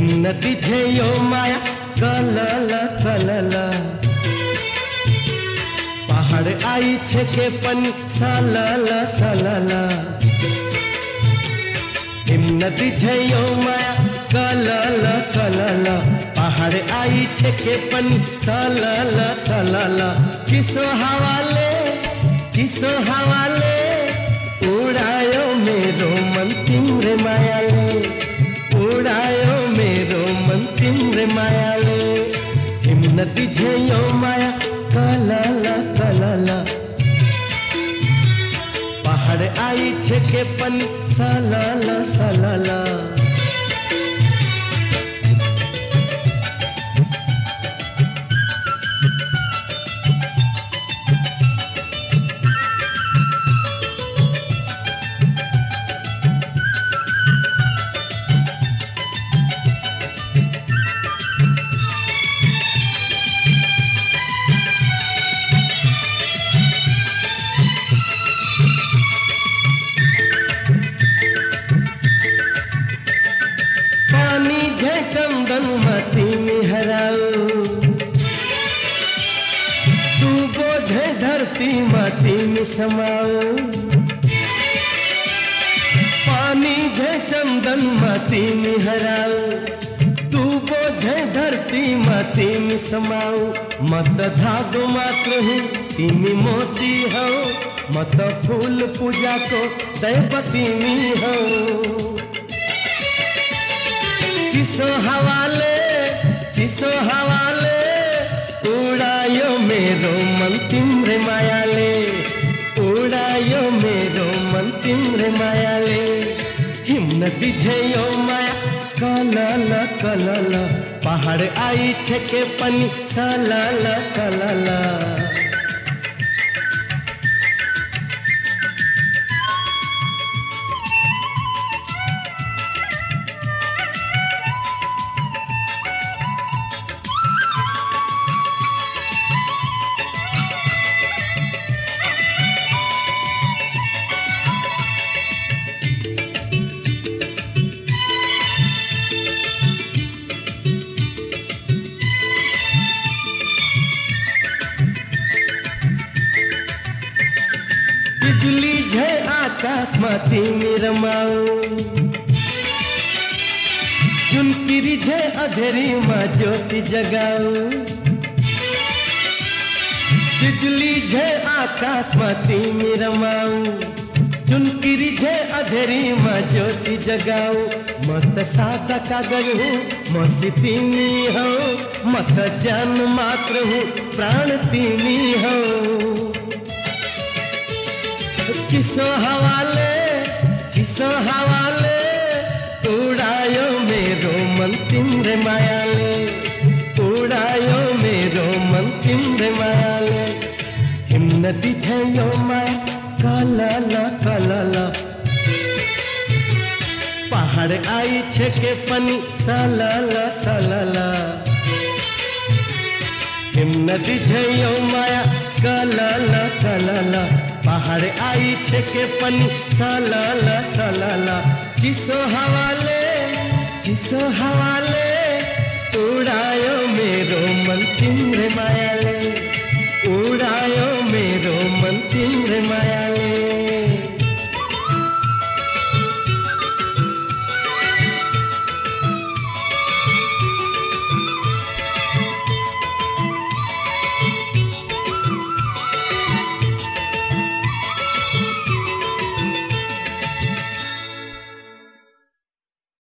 हिम्नती झेयो माया कलल कलल. पहाड़ आई छे के पनी सलल सलल. हिम्नती झेयो माया कलल कलल. पहाड़ आई छे के पनी सलल सलल. चिसो हवाले चिसो हवाले, उड़ायो हिम्नती झेयो माया कलल कलल। पहाड़ आई छे के पनी सलल सलल। पानी झे चंदन मती में तू बोझे धरती माटी में समाओ पानी झे चंदन माटी में हराओ तू बोझे धरती माटी में समाओ मत धागो मात्र हूँ, तिमी मोती हो। मत फूल पूजा को दैवती में हो। चिसो हवाले चिसो हवाले उड़ायो मेरो मन तिम्रे मायाले, उड़ायो मेरो मन तिम्रे मायाले। हिम्नती झेयो माया, कलल कलल, पहाड़ आई छेके पनी, सलल सलल। झे आकाश माथि रमाऊ चुनकिरी झे अधेरी मा ज्योति जगाऊ बिजली झे आकाश माथि रमाऊ चुनकिरी झे अधेरी मा ज्योति जगाऊ मत सादा कागर हूँ, मसीतीनी हो। मत जन मात्र हूँ, प्राण तीनी हो। चिसो हवाले चिसो हवाले, उड़ायो मेरो मन तिम्रे मायाले, उड़ायो मेरो मन तिम्रे मायाले। हिम्नती झयो माया, कलल कलल। पहाड़ आई छे पनी सलल सलल। हिम्नती झयो माया, कलल कलल। पहाड़ आई छे के पनी सलाला सलाला। चिसो हवाले चिसो हवाले उड़ायो मेरो मन तिम्रे मायाले। उड़ायो मेरो मन तिम्रे मायाले